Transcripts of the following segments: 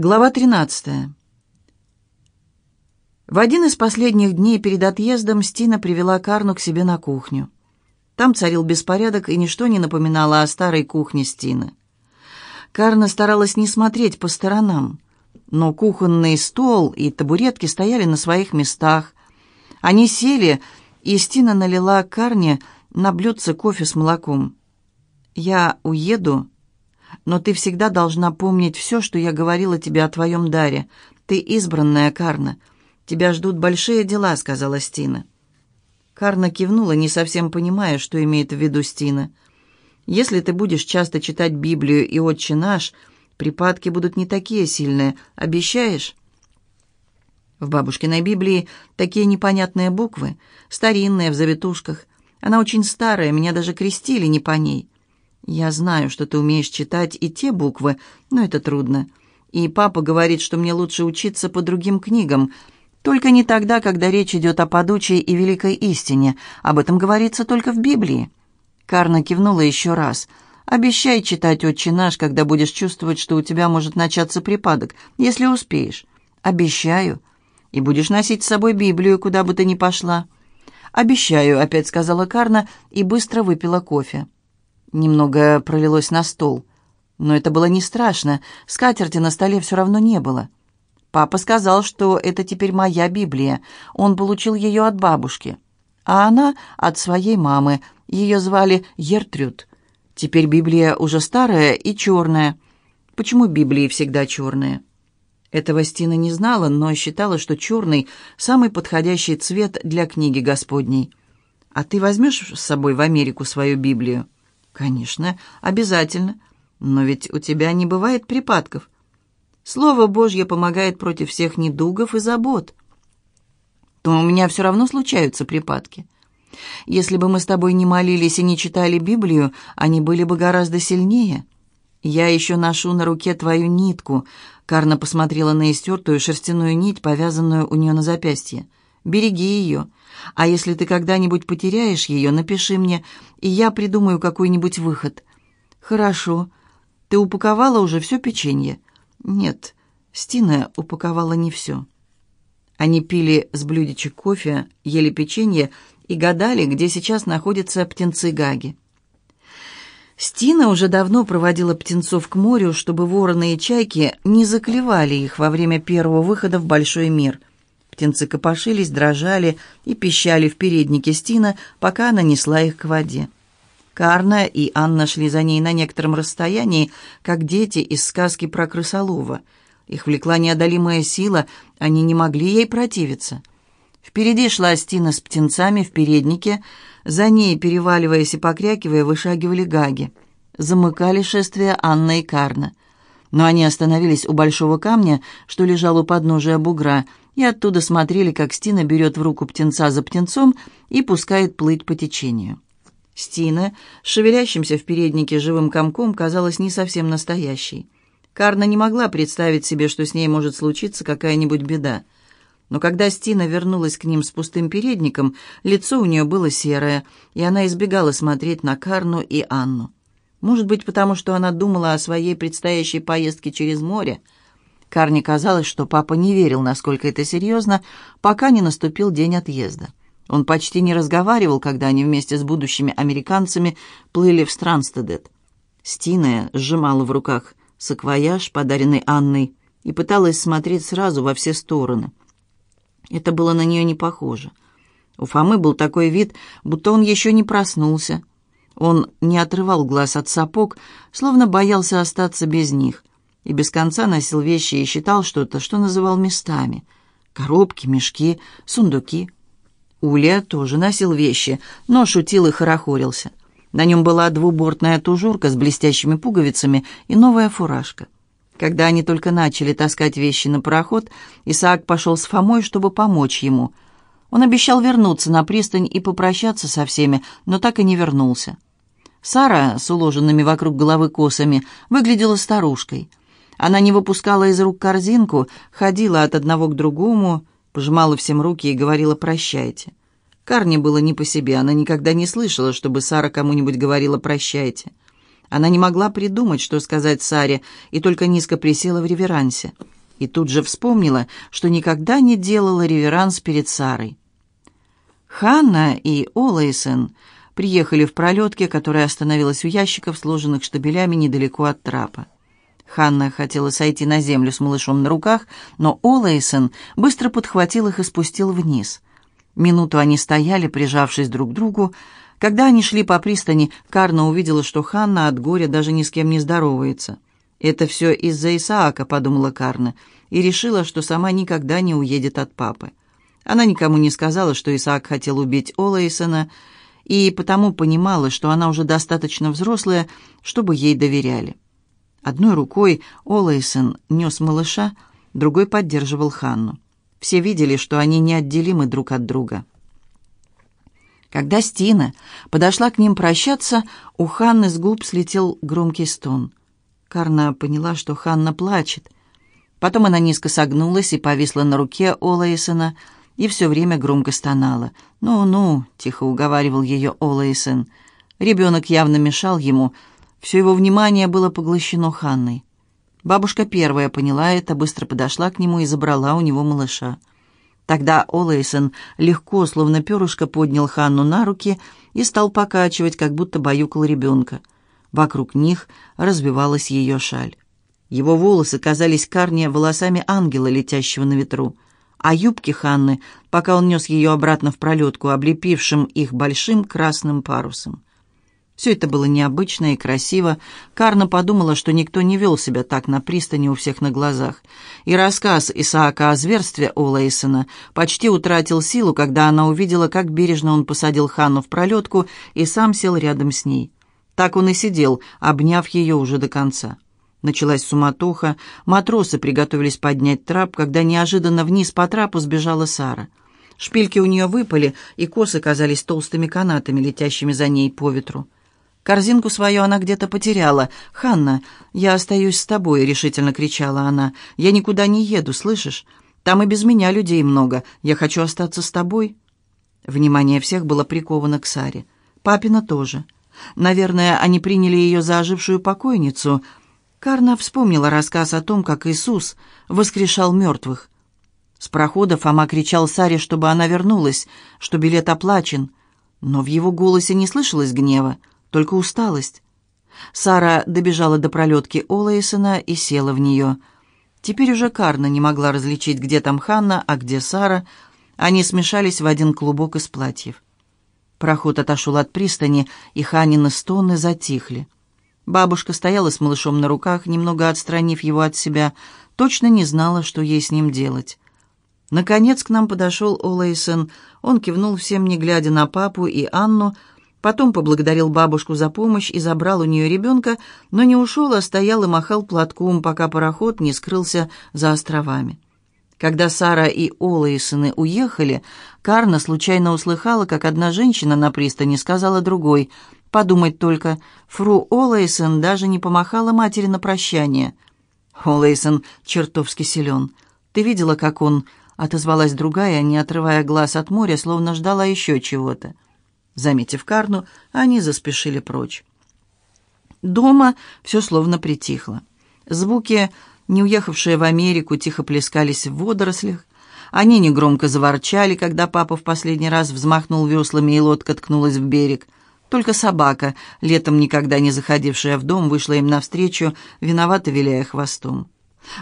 Глава 13. В один из последних дней перед отъездом Стина привела Карну к себе на кухню. Там царил беспорядок, и ничто не напоминало о старой кухне Стины. Карна старалась не смотреть по сторонам, но кухонный стол и табуретки стояли на своих местах. Они сели, и Стина налила Карне на блюдце кофе с молоком. «Я уеду», но ты всегда должна помнить все, что я говорила тебе о твоем даре. Ты избранная, Карна. Тебя ждут большие дела», — сказала Стина. Карна кивнула, не совсем понимая, что имеет в виду Стина. «Если ты будешь часто читать Библию и «Отче наш», припадки будут не такие сильные. Обещаешь?» В бабушкиной Библии такие непонятные буквы, старинные, в завитушках. Она очень старая, меня даже крестили не по ней. «Я знаю, что ты умеешь читать и те буквы, но это трудно. И папа говорит, что мне лучше учиться по другим книгам, только не тогда, когда речь идет о подучей и великой истине. Об этом говорится только в Библии». Карна кивнула еще раз. «Обещай читать «Отче наш», когда будешь чувствовать, что у тебя может начаться припадок, если успеешь». «Обещаю. И будешь носить с собой Библию, куда бы ты ни пошла». «Обещаю», — опять сказала Карна и быстро выпила кофе. Немного пролилось на стол. Но это было не страшно, скатерти на столе все равно не было. Папа сказал, что это теперь моя Библия. Он получил ее от бабушки. А она от своей мамы. Ее звали Ертрюд. Теперь Библия уже старая и черная. Почему Библии всегда черные? Этого Стина не знала, но считала, что черный – самый подходящий цвет для книги Господней. «А ты возьмешь с собой в Америку свою Библию?» «Конечно, обязательно. Но ведь у тебя не бывает припадков. Слово Божье помогает против всех недугов и забот. То у меня все равно случаются припадки. Если бы мы с тобой не молились и не читали Библию, они были бы гораздо сильнее. Я еще ношу на руке твою нитку». Карна посмотрела на истертую шерстяную нить, повязанную у нее на запястье. «Береги ее. А если ты когда-нибудь потеряешь ее, напиши мне, и я придумаю какой-нибудь выход». «Хорошо. Ты упаковала уже все печенье?» «Нет, Стина упаковала не все». Они пили с блюдечек кофе, ели печенье и гадали, где сейчас находятся птенцы Гаги. Стина уже давно проводила птенцов к морю, чтобы вороны и чайки не заклевали их во время первого выхода в большой мир – Птенцы копошились, дрожали и пищали в переднике Стина, пока она несла их к воде. Карна и Анна шли за ней на некотором расстоянии, как дети из сказки про крысолова. Их влекла неодолимая сила, они не могли ей противиться. Впереди шла Стина с птенцами в переднике, за ней, переваливаясь и покрякивая, вышагивали гаги. Замыкали шествие Анна и Карна. Но они остановились у большого камня, что лежал у подножия бугра, и оттуда смотрели, как Стина берет в руку птенца за птенцом и пускает плыть по течению. Стина, шевелящимся в переднике живым комком, казалась не совсем настоящей. Карна не могла представить себе, что с ней может случиться какая-нибудь беда. Но когда Стина вернулась к ним с пустым передником, лицо у нее было серое, и она избегала смотреть на Карну и Анну. Может быть, потому что она думала о своей предстоящей поездке через море – Карне казалось, что папа не верил, насколько это серьезно, пока не наступил день отъезда. Он почти не разговаривал, когда они вместе с будущими американцами плыли в Странстедет. Стина сжимала в руках саквояж, подаренный Анной, и пыталась смотреть сразу во все стороны. Это было на нее не похоже. У Фомы был такой вид, будто он еще не проснулся. Он не отрывал глаз от сапог, словно боялся остаться без них и без конца носил вещи и считал что-то, что называл местами. Коробки, мешки, сундуки. Уля тоже носил вещи, но шутил и хорохорился. На нем была двубортная тужурка с блестящими пуговицами и новая фуражка. Когда они только начали таскать вещи на пароход, Исаак пошел с Фомой, чтобы помочь ему. Он обещал вернуться на пристань и попрощаться со всеми, но так и не вернулся. Сара с уложенными вокруг головы косами выглядела старушкой. Она не выпускала из рук корзинку, ходила от одного к другому, пожимала всем руки и говорила «прощайте». Карне было не по себе, она никогда не слышала, чтобы Сара кому-нибудь говорила «прощайте». Она не могла придумать, что сказать Саре, и только низко присела в реверансе. И тут же вспомнила, что никогда не делала реверанс перед Сарой. Ханна и Олэйсон приехали в пролетке, которая остановилась у ящиков, сложенных штабелями недалеко от трапа. Ханна хотела сойти на землю с малышом на руках, но Олэйсон быстро подхватил их и спустил вниз. Минуту они стояли, прижавшись друг к другу, когда они шли по пристани, Карна увидела, что Ханна от горя даже ни с кем не здоровается. «Это все из-за Исаака», — подумала Карна, и решила, что сама никогда не уедет от папы. Она никому не сказала, что Исаак хотел убить Олэйсона, и потому понимала, что она уже достаточно взрослая, чтобы ей доверяли. Одной рукой Олэйсон нес малыша, другой поддерживал Ханну. Все видели, что они неотделимы друг от друга. Когда Стина подошла к ним прощаться, у Ханны с губ слетел громкий стон. Карна поняла, что Ханна плачет. Потом она низко согнулась и повисла на руке Олэйсона и все время громко стонала. «Ну-ну», — тихо уговаривал ее Олэйсон. Ребенок явно мешал ему. Все его внимание было поглощено Ханной. Бабушка первая поняла это, быстро подошла к нему и забрала у него малыша. Тогда Олэйсон легко, словно перышко, поднял Ханну на руки и стал покачивать, как будто баюкал ребенка. Вокруг них развивалась ее шаль. Его волосы казались Карне волосами ангела, летящего на ветру, а юбки Ханны, пока он нес ее обратно в пролетку, облепившим их большим красным парусом. Все это было необычно и красиво. Карна подумала, что никто не вел себя так на пристани у всех на глазах. И рассказ Исаака о зверстве Олэйсона почти утратил силу, когда она увидела, как бережно он посадил Ханну в пролетку и сам сел рядом с ней. Так он и сидел, обняв ее уже до конца. Началась суматоха, матросы приготовились поднять трап, когда неожиданно вниз по трапу сбежала Сара. Шпильки у нее выпали, и косы казались толстыми канатами, летящими за ней по ветру. Корзинку свою она где-то потеряла. «Ханна, я остаюсь с тобой», — решительно кричала она. «Я никуда не еду, слышишь? Там и без меня людей много. Я хочу остаться с тобой». Внимание всех было приковано к Саре. Папина тоже. Наверное, они приняли ее за ожившую покойницу. Карна вспомнила рассказ о том, как Иисус воскрешал мертвых. С прохода Фома кричал Саре, чтобы она вернулась, что билет оплачен. Но в его голосе не слышалось гнева только усталость. Сара добежала до пролетки Олэйсона и села в нее. Теперь уже Карна не могла различить, где там Ханна, а где Сара. Они смешались в один клубок из платьев. Проход отошел от пристани, и Ханины стоны затихли. Бабушка стояла с малышом на руках, немного отстранив его от себя, точно не знала, что ей с ним делать. Наконец к нам подошел Олэйсон. Он кивнул всем, не глядя на папу и Анну, Потом поблагодарил бабушку за помощь и забрал у нее ребенка, но не ушел, а стоял и махал платком, пока пароход не скрылся за островами. Когда Сара и Олэйсоны уехали, Карна случайно услыхала, как одна женщина на пристани сказала другой, «Подумать только, фру Олэйсон даже не помахала матери на прощание». «Олэйсон чертовски силен. Ты видела, как он...» — отозвалась другая, не отрывая глаз от моря, словно ждала еще чего-то. Заметив Карну, они заспешили прочь. Дома все словно притихло. Звуки, не уехавшие в Америку, тихо плескались в водорослях. Они негромко заворчали, когда папа в последний раз взмахнул веслами, и лодка ткнулась в берег. Только собака, летом никогда не заходившая в дом, вышла им навстречу, виновато виляя хвостом.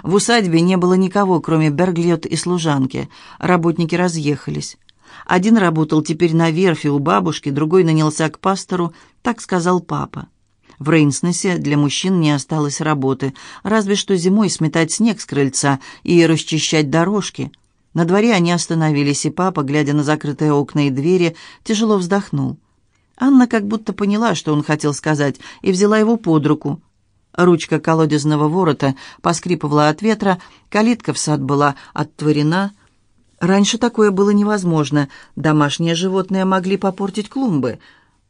В усадьбе не было никого, кроме Берглет и служанки. Работники разъехались. Один работал теперь на верфи у бабушки, другой нанялся к пастору, так сказал папа. В Рейнснесе для мужчин не осталось работы, разве что зимой сметать снег с крыльца и расчищать дорожки. На дворе они остановились, и папа, глядя на закрытые окна и двери, тяжело вздохнул. Анна как будто поняла, что он хотел сказать, и взяла его под руку. Ручка колодезного ворота поскрипывала от ветра, калитка в сад была оттворена — Раньше такое было невозможно. Домашние животные могли попортить клумбы.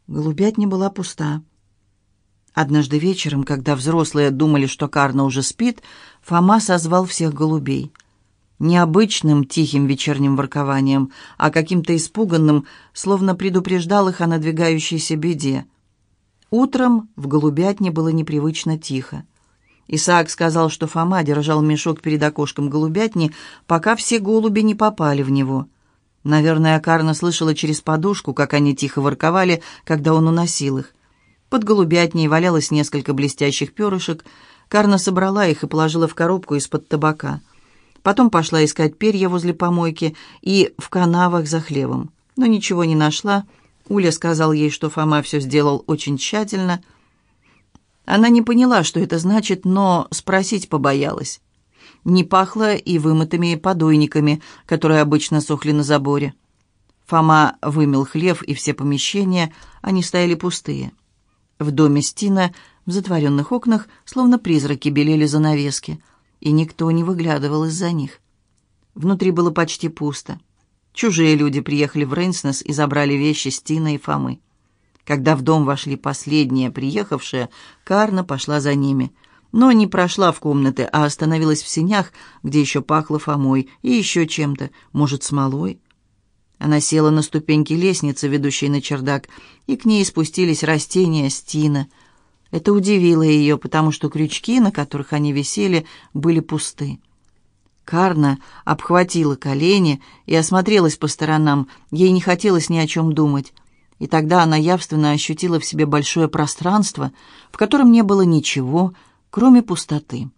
Голубятня была пуста. Однажды вечером, когда взрослые думали, что Карна уже спит, Фома созвал всех голубей. Необычным тихим вечерним воркованием, а каким-то испуганным, словно предупреждал их о надвигающейся беде. Утром в голубятне было непривычно тихо. Исаак сказал, что Фома держал мешок перед окошком голубятни, пока все голуби не попали в него. Наверное, Карна слышала через подушку, как они тихо ворковали, когда он уносил их. Под голубятней валялось несколько блестящих перышек. Карна собрала их и положила в коробку из-под табака. Потом пошла искать перья возле помойки и в канавах за хлебом. Но ничего не нашла. Уля сказал ей, что Фома все сделал очень тщательно – она не поняла, что это значит, но спросить побоялась. Не пахло и вымытыми подойниками, которые обычно сохли на заборе. Фома вымел хлев и все помещения, они стояли пустые. В доме Стина в затворенных окнах словно призраки белели занавески, и никто не выглядывал из-за них. Внутри было почти пусто. Чужие люди приехали в Рейнснес и забрали вещи Стина и Фомы. Когда в дом вошли последние приехавшие, Карна пошла за ними. Но не прошла в комнаты, а остановилась в синях, где еще пахло Фомой и еще чем-то, может, смолой. Она села на ступеньки лестницы, ведущей на чердак, и к ней спустились растения Стина. Это удивило ее, потому что крючки, на которых они висели, были пусты. Карна обхватила колени и осмотрелась по сторонам. Ей не хотелось ни о чем думать. И тогда она явственно ощутила в себе большое пространство, в котором не было ничего, кроме пустоты.